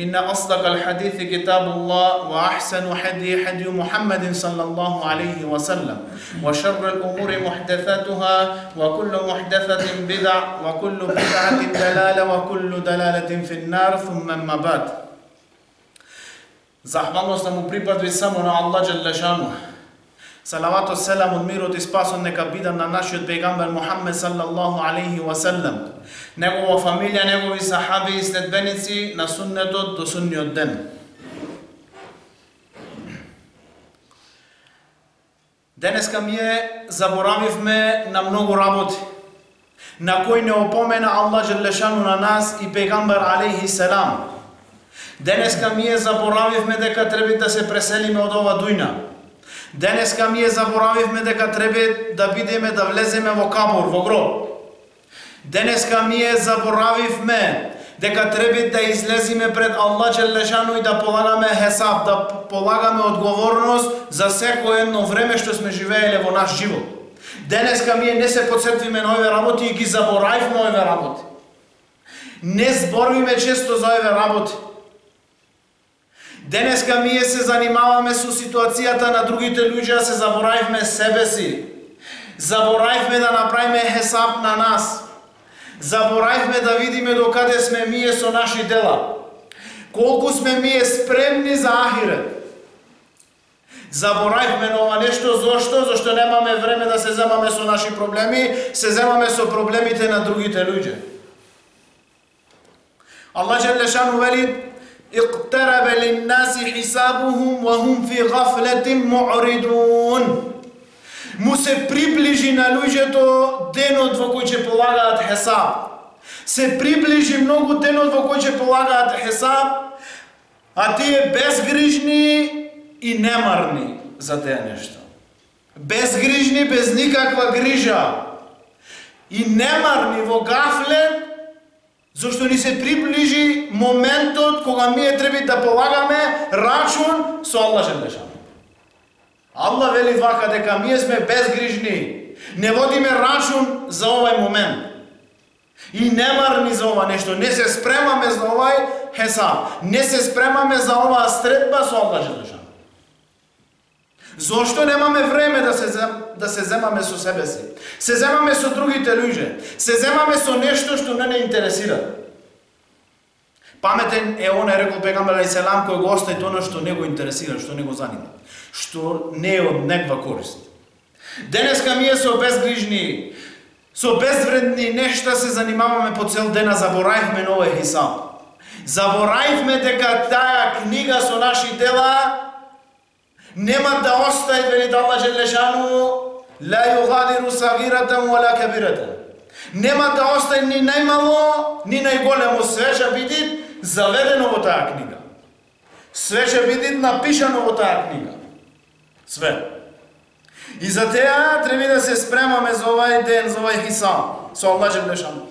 إن أصدق الحديث كتاب الله وأحسن حدي حدي محمد صلى الله عليه وسلم وشر الأمور محدثاتها وكل محدثة بدع وكل بدعة دلالة وكل دلالة في النار. ثم ما بعد. زحمة da mu بسمنا الله جل Allah Салавато селам од мирот и спасот нека биде на нашиот пегамбер Мухаммед саллаллаху алейхи ва саллам. Негова фамилија, негови сахаби и следбеници на суннетот до сунниот ден. Денеска ми е заборавивме на многу работи на кои не опомена Аллах Желешану на нас и пегамбер алейхи селам. Денеска ми е заборавивме дека треба да се преселиме од ова дујна. Денеска е заборавивме дека треба да бидеме да влеземе во кабор, во гроб. Денеска е заборавивме дека треба да излезиме пред Аллах Челешану и да полагаме хесаб, да полагаме одговорност за секој едно време што сме живееле во наш живот. Денеска е не се подсетвиме на овие работи и ги заборавивме овие работи. Не зборуваме често за овие работи. Денеска ние се занимаваме со ситуацијата на другите луѓе, а се заборавивме себе си. Заборавивме да направиме хесап на нас. Заборавивме да видиме докаде сме ние со наши дела. Колку сме ние спремни за ахирет. Заборавивме на ова нешто, зошто? Зошто немаме време да се земаме со наши проблеми, се земаме со проблемите на другите луѓе. Аллах Джелешану вели اقترب للناس حسابهم وهم في غفلة معرضون му се приближи на луѓето денот во кој ќе полагаат хесаб. Се приближи многу денот во кој ќе полагаат хесаб, а тие безгрижни и немарни за тие нешто. Безгрижни, без никаква грижа. И немарни во гафлет, зошто ни се приближи моментот кога ми е треба да полагаме рачун со Аллах Желешан. Аллах вели вака дека ние сме безгрижни. Не водиме рачун за овај момент. И немарни за ова нешто. Не се спремаме за овај хесаб. Не се спремаме за оваа средба со Аллах Желешан. Зошто немаме време да се да се земаме со себе си? Се земаме со другите луѓе. Се земаме со нешто што не не интересира. Паметен е оној рекол пегамбер селам кој го остави тоа што не го интересира, што не го занима што не е од неква корист. Денеска ми е со безгрижни, со безвредни нешта се занимаваме по цел ден, а заборавивме на овој хисаб. Заборавивме дека таа книга со наши дела нема да остане вели Аллах Желешану, ла югадиру сагиратан вала кабирата. Нема да остане ни најмало, ни најголемо, све ќе биде заведено во таа книга. Све ќе биде напишано во таа книга. Све. И за теа треба да се спремаме за овај ден, за овај хисан, со Аллах Желешану.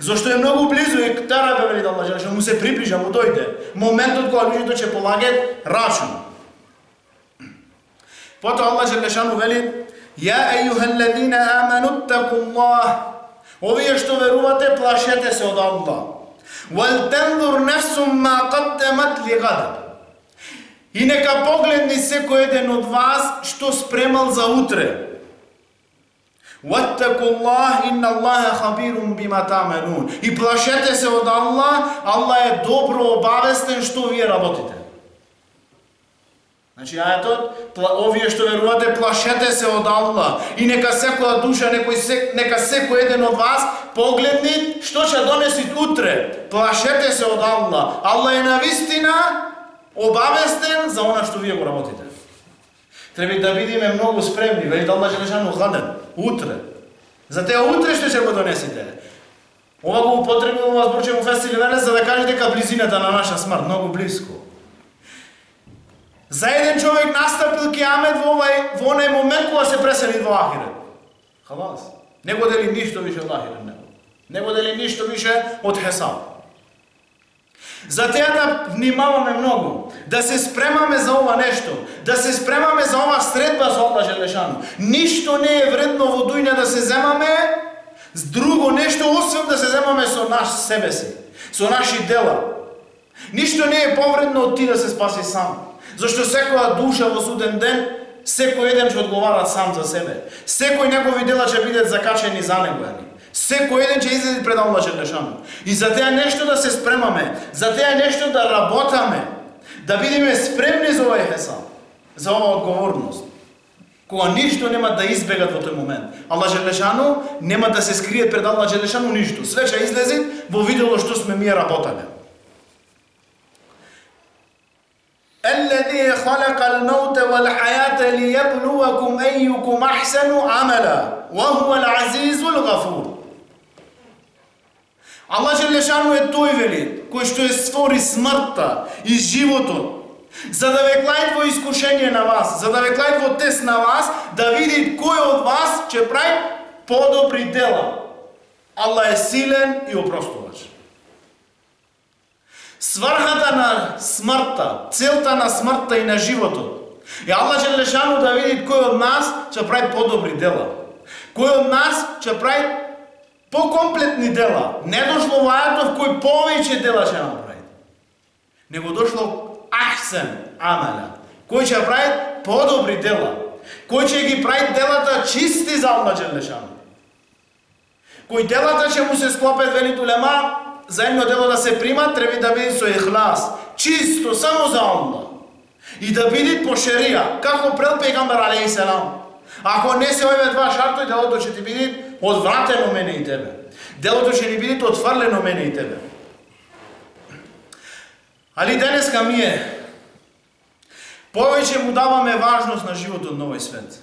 Зошто е многу близу и тара бе вели да Аллах му се приближа, му дојде. Моментот кога луѓето ќе полагат рачун. Потоа Аллах Желешан вели Ја ејуха аману ттаку Овие што верувате, плашете се од Аллах. Вал тензур нефсум ма каддемат ли гад. И нека погледни секој еден од вас што спремал за утре. Ваттакуллах инна Аллаха хабирун бима таменун. И плашете се од Аллах, Аллах е добро обавестен што вие работите. Значи ајатот, овие што верувате, плашете се од Аллах и нека секоја душа, некој, нека секој еден од вас погледни што ќе донеси утре. Плашете се од Аллах. Аллах е на вистина обавестен за она што вие го работите. Треба да бидеме многу спремни, вели Аллах Желешану гаден, утре. За теа утре што ќе го донесете. Ова го употребувам вас Борче му фестили за да кажете дека близината на наша смрт многу близко. За еден човек настапил киамет во овај во онај момент кога се пресели во ахирет. Халас. Не го дели ништо више од ахирет него. Не го дели ништо више од хесаб. За теа да внимаваме многу, да се спремаме за ова нешто, да се спремаме за ова средба со Аллах Желешану. Ништо не е вредно во дујна да се земаме с друго нешто, освен да се земаме со наш себе си, со наши дела. Ништо не е повредно од ти да се спаси сам. Зашто секоја душа во суден ден, секој еден ќе одговара сам за себе. Секој негови дела ќе бидат закачени за него. Секој еден ќе излезе пред Аллах Желешану. И за теа нешто да се спремаме, за теа нешто да работаме, да бидеме спремни за овој хесал, за оваа одговорност. Кога ништо нема да избегат во тој момент. Аллах Желешану нема да се скрие пред Аллах Желешану ништо. Све ќе излезе во видело што сме ми работале. الذي خلق الموت والحياة ليبلوكم أيكم أحسن عملا وهو العزيز الغفور Аллах Желешану е тој вели, кој што е створи смртта и животот, за да ве клајт во искушение на вас, за да ве клајт во тест на вас, да види кој од вас ќе прави подобри дела. Аллах е силен и опростувач. Сврхата на смртта, целта на смртта и на животот, И Аллах Желешану да види кој од нас ќе прави подобри дела. Кој од нас ќе прави покомплетни дела. Не дошло во кој повеќе дела ќе направи. Него дошло ахсен амала. Кој ќе прави подобри дела. Кој ќе ги прави делата чисти за Аллах Джелешану. Кој делата ќе му се склопат вели улема, за едно дело да се прима, треба да биде со ехлас, чисто само за Аллах. И да биде по шерија, како прел пегамбар алейхи селам. Ако не се овие два шарто, делото ќе ти биде одвратено мене и тебе. Делото ќе ни биде отфрлено мене и тебе. Али денеска е, повеќе му даваме важност на животот на овој свет.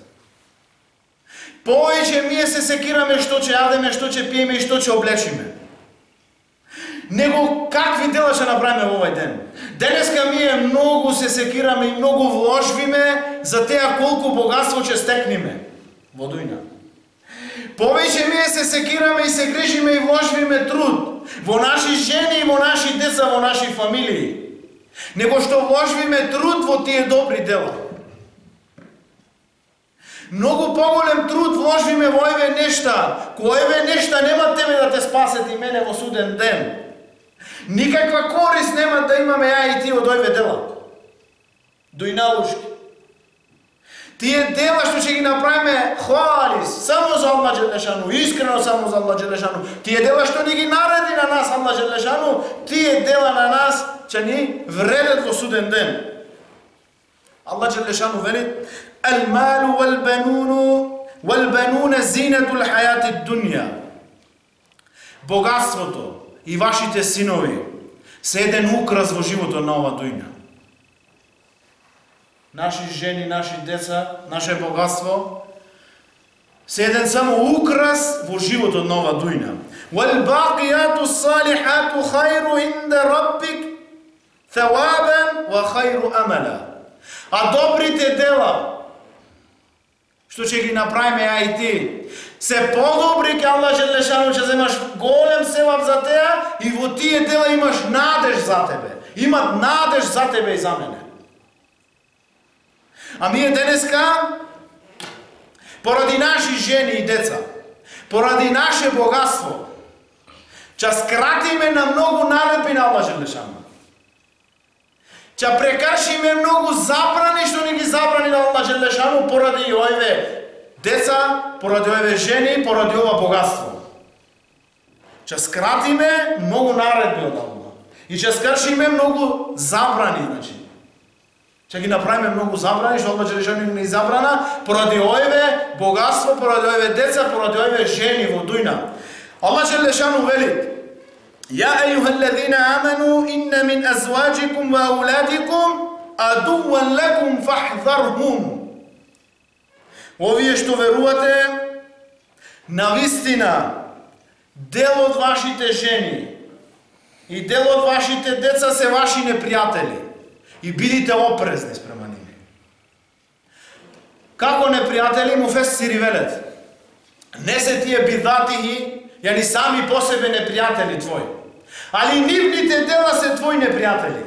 Повеќе е се секираме што ќе јадеме, што ќе пиеме и што ќе облечиме. Него какви дела ќе направиме во овој ден. Денеска е многу се секираме и многу вложвиме за теа колку богатство ќе стекниме во дујна. Повеќе ние се секираме и се грижиме и вложиме труд во наши жени и во наши деца, во наши фамилии. Него што вложиме труд во тие добри дела. Многу поголем труд вложиме во еве нешта, кој еве нешта нема тебе да те спасет и мене во суден ден. Никаква корис нема да имаме ја и ти од овие дела. Дојналушки. Тие дела што ќе ги направиме хвалис, само за Аллах Джелешану, искрено само за Аллах Джелешану. Тие дела што ни ги нареди на нас Аллах Джелешану, тие дела на нас ќе ни вредат во суден ден. Аллах Джелешану вели: "Ал-малу вал-бануну вал-бануна зинату л-хајати дунја." Богатството и вашите синови се еден украс во живото на ова дујна наши жени, наши деца, наше богатство, се еден само украс во животот на ова дујна. Вал бақијату салихату хајру инда раббик thawabан ва хајру амала. А добрите дела, што ќе ги направиме ја и ти, се подобри ке Аллах Желешану, ќе земаш голем севап за теа и во тие дела имаш надеж за тебе. Имат надеж за тебе и за мене. А ние денеска, поради наши жени и деца, поради наше богатство, ќе скратиме на многу налепи на Аллах Желешану. Ќе прекаршиме многу забрани што ни ги забрани на Аллах Желешану поради овие деца, поради овие жени, поради ова богатство. че скратиме многу наредби од Аллах. И че скршиме многу забрани, значи. че ги направиме многу забрани, што Аллах Джелешану не забрана, поради овие богатство, поради овие деца, поради овие жени во дујна. Аллах Джелешану вели, Ја ејуха лезина аману, инна мин азваджикум ва аулатикум, адуван лекум фахзархум. Овие што верувате, на вистина, дел од вашите жени и дел од вашите деца се ваши непријатели. И бидите опрезни спрема ними. Како непријатели му си рече, Не се тие бидатихи, ја ни сами по себе непријатели твои. Али нивните дела се твои непријатели.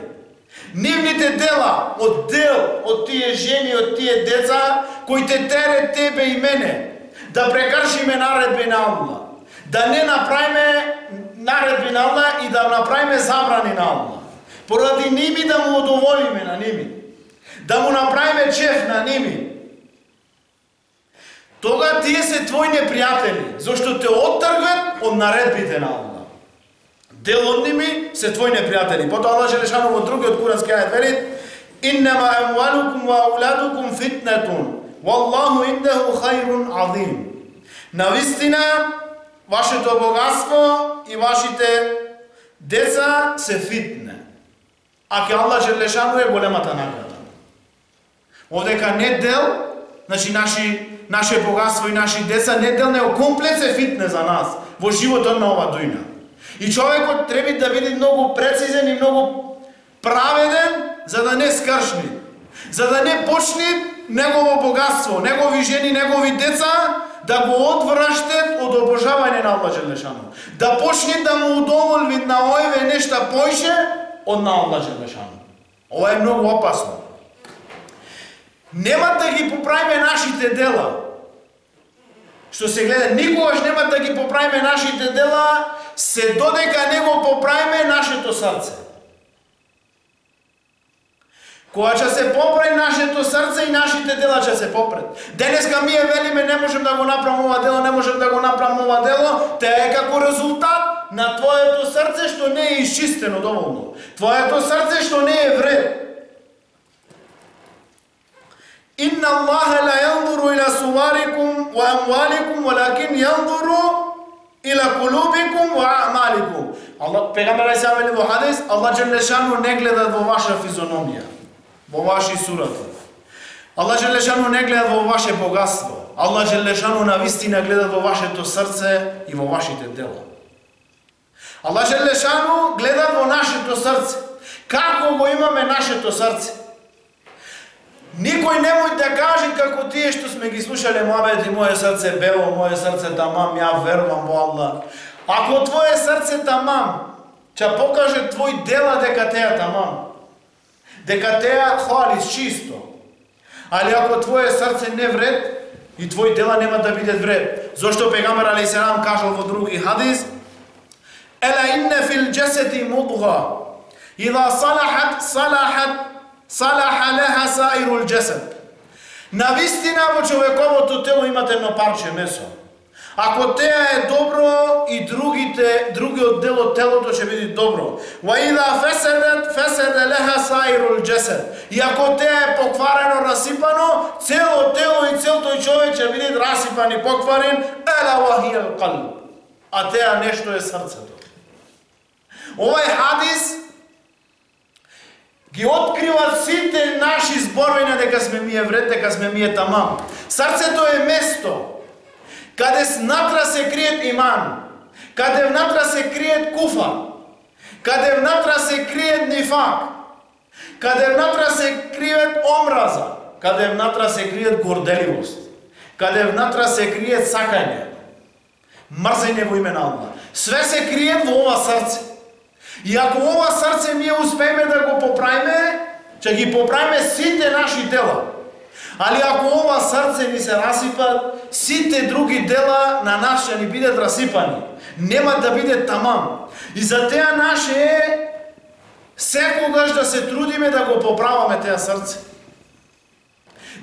Нивните дела од дел од тие жени, од тие деца, кој те тере тебе и мене, да прекршиме наредби на Аллах, да не направиме наредби на Аллах и да направиме забрани на Аллах. Поради ними да му удоволиме на ними. Да му направиме чеф на ними. Тога тие се твои непријатели, зашто те оттргват од наредбите на Аллах. Дел од ними се твои непријатели. Потоа Аллах Желешану во другиот курански ајат велит: "Иннама амвалукум ва ауладукум фитнетун, валлаху индеху хајрун азим." Навистина, вашето богатство и вашите деца се фитне. А ке Аллах Желешану е големата награда. Овдека не дел, значи наши наше богатство и наши деца не дел, не комплет се фитне за нас во животот на ова дујна. И човекот треба да биде многу прецизен и многу праведен за да не скршни. За да не почне негово богатство, негови жени, негови деца да го одвраште од обожавање на Аллах Желешану. Да почне да му удоволви на овие нешта поише од на Аллах Желешану. Ова е многу опасно. Нема да ги поправиме нашите дела. Што се гледа, никогаш нема да ги поправиме нашите дела, се додека не го поправиме нашето срце. Која ќе се поправи нашето срце и нашите дела ќе се попрет. Денеска е велиме не можем да го направам ова дело, не можем да го направам ова дело, те е како резултат на твоето срце што не е исчистено доволно. Твоето срце што не е вред. Инна Аллаха ла јанзуру ила суварикум ва амваликум, валакин јанзуру ила кулубикум ва амаликум. Allah, Пегамбер Айса вели во хадис, Аллах Джелешану не гледа во ваша физиономија во ваши сурати. Аллах Желешану не гледа во ваше богатство. Аллах Желешану на вистина гледа во вашето срце и во вашите дела. Аллах Желешану гледа во нашето срце. Како го имаме нашето срце? Никој немој да каже како тие што сме ги слушале Моабет и моје срце бело, моје срце тамам, ја верувам во Аллах. Ако твое срце тамам, ќе покаже твој дела дека теја тамам дека теа хвалиш чисто. Али ако твое срце не вред, и твои дела нема да бидат вред. Зошто пегамбар али селам кажал во други хадис, Ела инне фил джесети мудга, Ида салахат, салахат, салаха леха саирул джесед. На вистина во човековото тело имате едно парче месо. Ако теа е добро и другите другиот дел од телото ќе биде добро. Ва ида феседет феседе леха саирул джесед. И ако теа е покварено, расипано, цело тело и цел тој човек ќе биде расипан и покварен, ела вахиел калб. А теа нешто е срцето. Овај хадис ги открива сите наши зборови дека сме ми еврет, дека сме ми е тамам. Срцето е место каде внатра се криет иман, каде внатра се криет куфа, каде внатра се криет нифак, каде внатра се криет омраза, каде внатра се криет горделивост, каде внатра се криет сакање, мрзење во име на Аллах. Све се криет во ова срце. И ако ова срце ние успееме да го поправиме, ќе ги поправиме сите наши дела. Али ако ова срце ни се расипа, сите други дела на наше ни бидат расипани. Нема да биде тамам. И за теа наше е секогаш да се трудиме да го поправаме теа срце.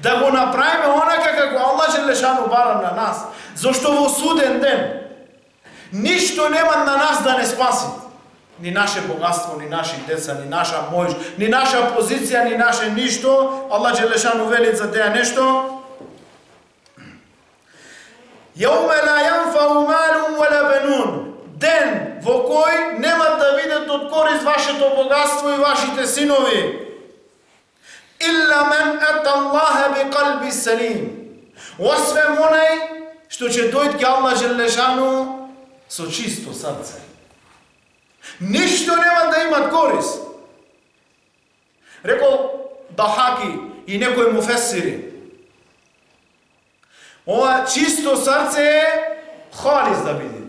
Да го направиме онака како Аллах Желешану бара на нас. Зошто во суден ден ништо нема на нас да не спаси ни наше богатство, ни наши деца, ни наша мојш, ни наша позиција, ни наше ништо. Аллах Желешану вели за теја нешто. Јауме ла јанфау малум вала бенун. Ден во кој нема да видат од корист вашето богатство и вашите синови. Илла мен ета Аллаха би калби салим. Освен онај што ќе дојде ке Аллах Желешану со чисто срце. Ништо нема да имат корис. Рекол Дахаки и некој му фесири. Ова чисто срце е халис да биде.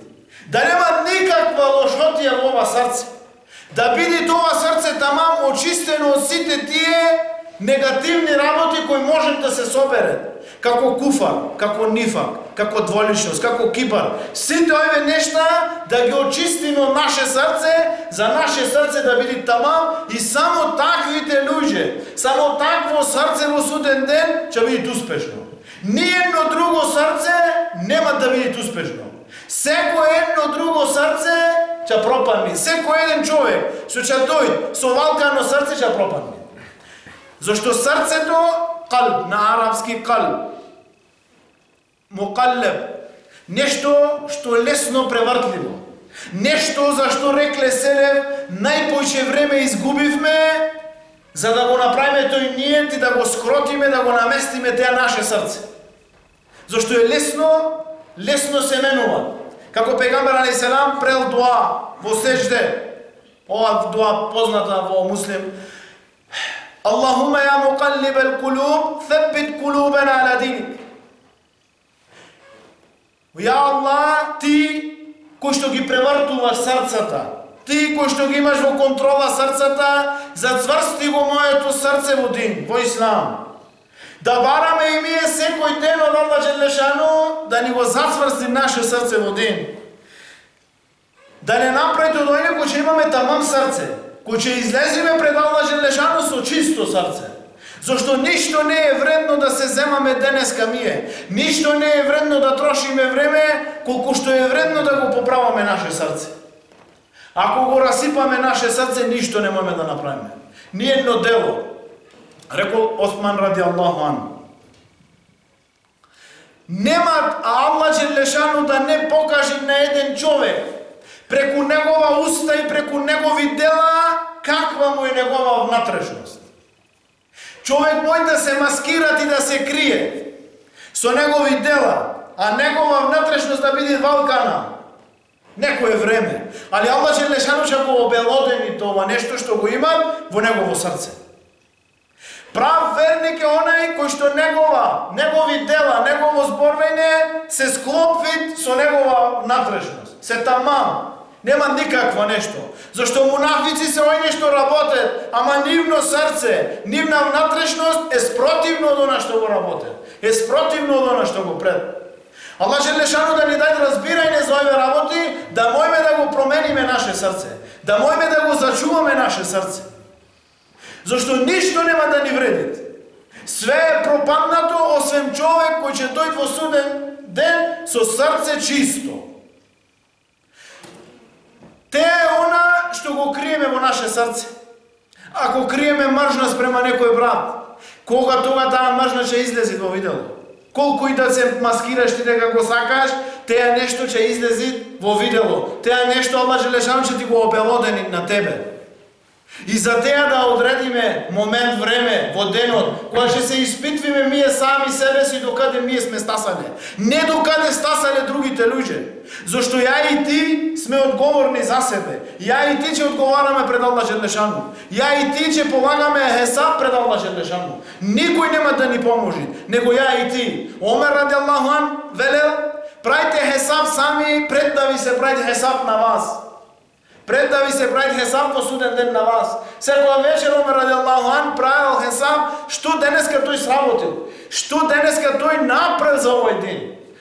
Да нема никаква лошотија во ова срце. Да биде тоа срце тамам очистено од сите тие негативни работи кои можат да се соберат. Како куфар, како нифак, како дволичност, како кипар. Сите овие нешта да ги очистиме од наше срце, за наше срце да биде тамам и само таквите луѓе, само такво срце во суден ден ќе биде успешно. Ниедно друго срце нема да биде успешно. Секој едно друго срце ќе пропадне. Секој еден човек што ќе дојде со валкано срце ќе пропадне. Зошто срцето, калб, на арапски калб, мукалеб, нешто што лесно превртливо. Нешто за што рекле Селев, најпојче време изгубивме, за да го направиме тој ниет и да го скротиме, да го наместиме теа наше срце. Зошто е лесно, лесно се менува. Како пегамбер али селам прел дуа во сежде, ова дуа позната во муслим, اللهم يا مقلب القلوب ثبت قلوبنا على دينك ويا الله ти кој што ги превртуваш срцата, ти кој што ги имаш во контрола срцата, зацврсти го моето срце во дин, во ислам. Да бараме и ние секој ден од Аллах Желешану да ни го зацврсти наше срце во дин. Да не направи тоа ојне кој имаме тамам срце, кој ќе излеземе пред Аллах Желешану со чисто срце. Зошто ништо не е вредно да се земаме денеска мие. Ништо не е вредно да трошиме време колку што е вредно да го поправаме наше срце. Ако го расипаме наше срце, ништо не можеме да направиме. Ни едно дело. Рекол Осман ради Аллаху ан. Нема Аллах Желешану да не покаже на еден човек преку негова уста и преку негови дела, каква му е негова внатрешност. Човек мој да се маскират и да се крие со негови дела, а негова внатрешност да биде валкана. Некое време. Али Аллах Желешану ќе го обелодени тоа нешто што го има во негово срце. Прав верник е онај кој што негова, негови дела, негово зборвење се склопвит со негова внатрешност. Се тамам. Нема никакво нешто. Зашто мунафици се ој нешто работат, ама нивно срце, нивна внатрешност е спротивно од она што го работат. Е спротивно од она што го пред. Аллах Желешану да ни даде разбирање за овие работи, да мојме да го промениме наше срце, да мојме да го зачуваме наше срце. Зашто ништо нема да ни вредит. Све е пропаднато, освен човек кој ќе дојде во суден ден со срце чисто. Те е она што го криеме во наше срце. Ако криеме мржна спрема некој брат, кога тога таа мржна ќе излези во видело? Колку и да се маскираш ти дека го сакаш, теа нешто ќе излези во видело. Теа нешто Аллах Желешан ќе ти го обелодени на тебе. И за теа да одредиме момент време во денот, кога ќе се испитвиме ние сами себе си докаде ние сме стасале. Не докаде стасале другите луѓе. Зошто ја и ти сме одговорни за себе. Ја и ти ќе одговараме пред Аллах Желешану. Ја и ти ќе полагаме хесаб пред Аллах Желешану. Никој нема да ни поможи, него ја и ти. Омер ради Аллаху велел, прајте хесаб сами пред да ви се прајте хесаб на вас. Пред да ви се прави хесаб во суден ден на вас. Секоја вечер Омер ради Аллаху ан правил хесаб што денеска тој сработил. Што денеска тој направил за овој ден.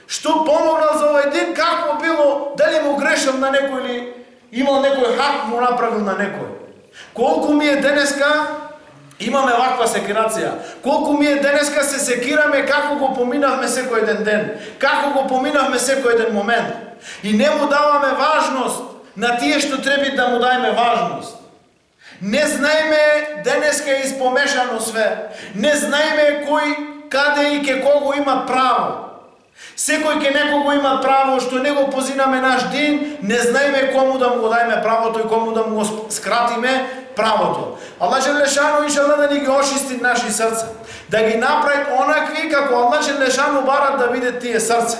Што помогнал за овој ден, како било, дали му грешам на некој или имал некој хак му направил на некој. Колку ми е денеска имаме ваква секирација. Колку ми е денеска се секираме како го поминавме секој еден ден, како го поминавме секој еден момент. И не му даваме важност на тие што треба да му дајме важност. Не знаеме денеска е испомешано све. Не знаеме кој, каде и ке кого има право. Секој ке некого има право што не го позинаме наш ден, не знаеме кому да му го дајме правото и кому да му го скратиме правото. Аллах Желешану иншалла да ни ги очисти наши срца, да ги направи онакви како Аллах Желешану барат да биде тие срца.